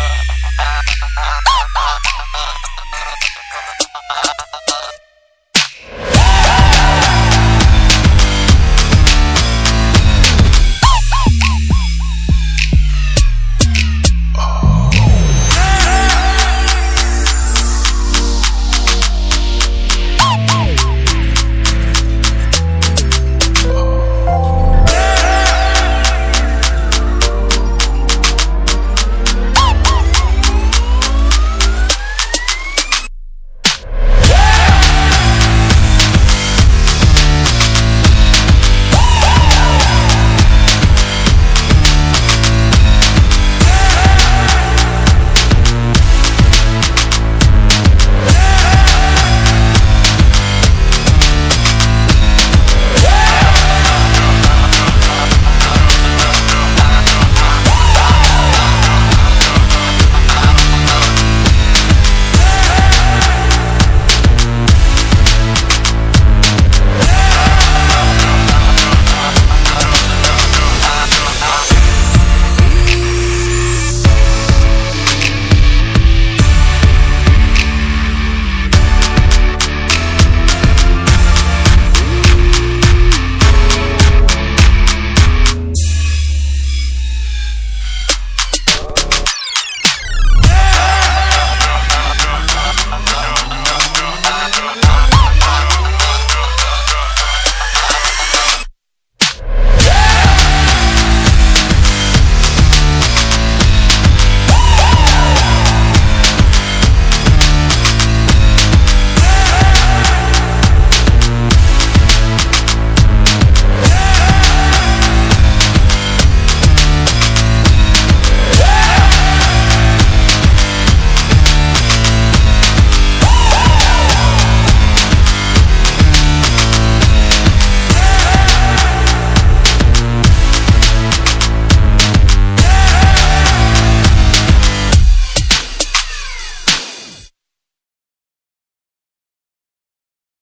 Uh-uh.